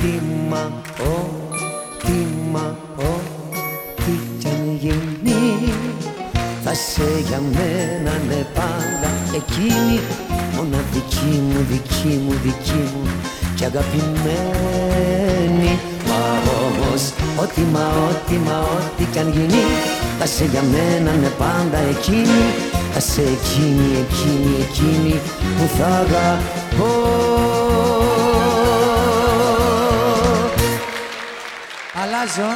κύμα, ο, κύμα, ο, τι κι αν γίνει. Θα σε για μένα ναι πάντα εκείνη. Μόνα δική μου, δική μου, δική μου και αγαπημένη. Μα όμως ό,τι μα, ό,τι μα, ό,τι κι αν γίνει. Θα σε για μένα ναι πάντα εκείνη. Θα σε εκείνη, εκείνη, εκείνη που θα αγαπώ. αλλάζω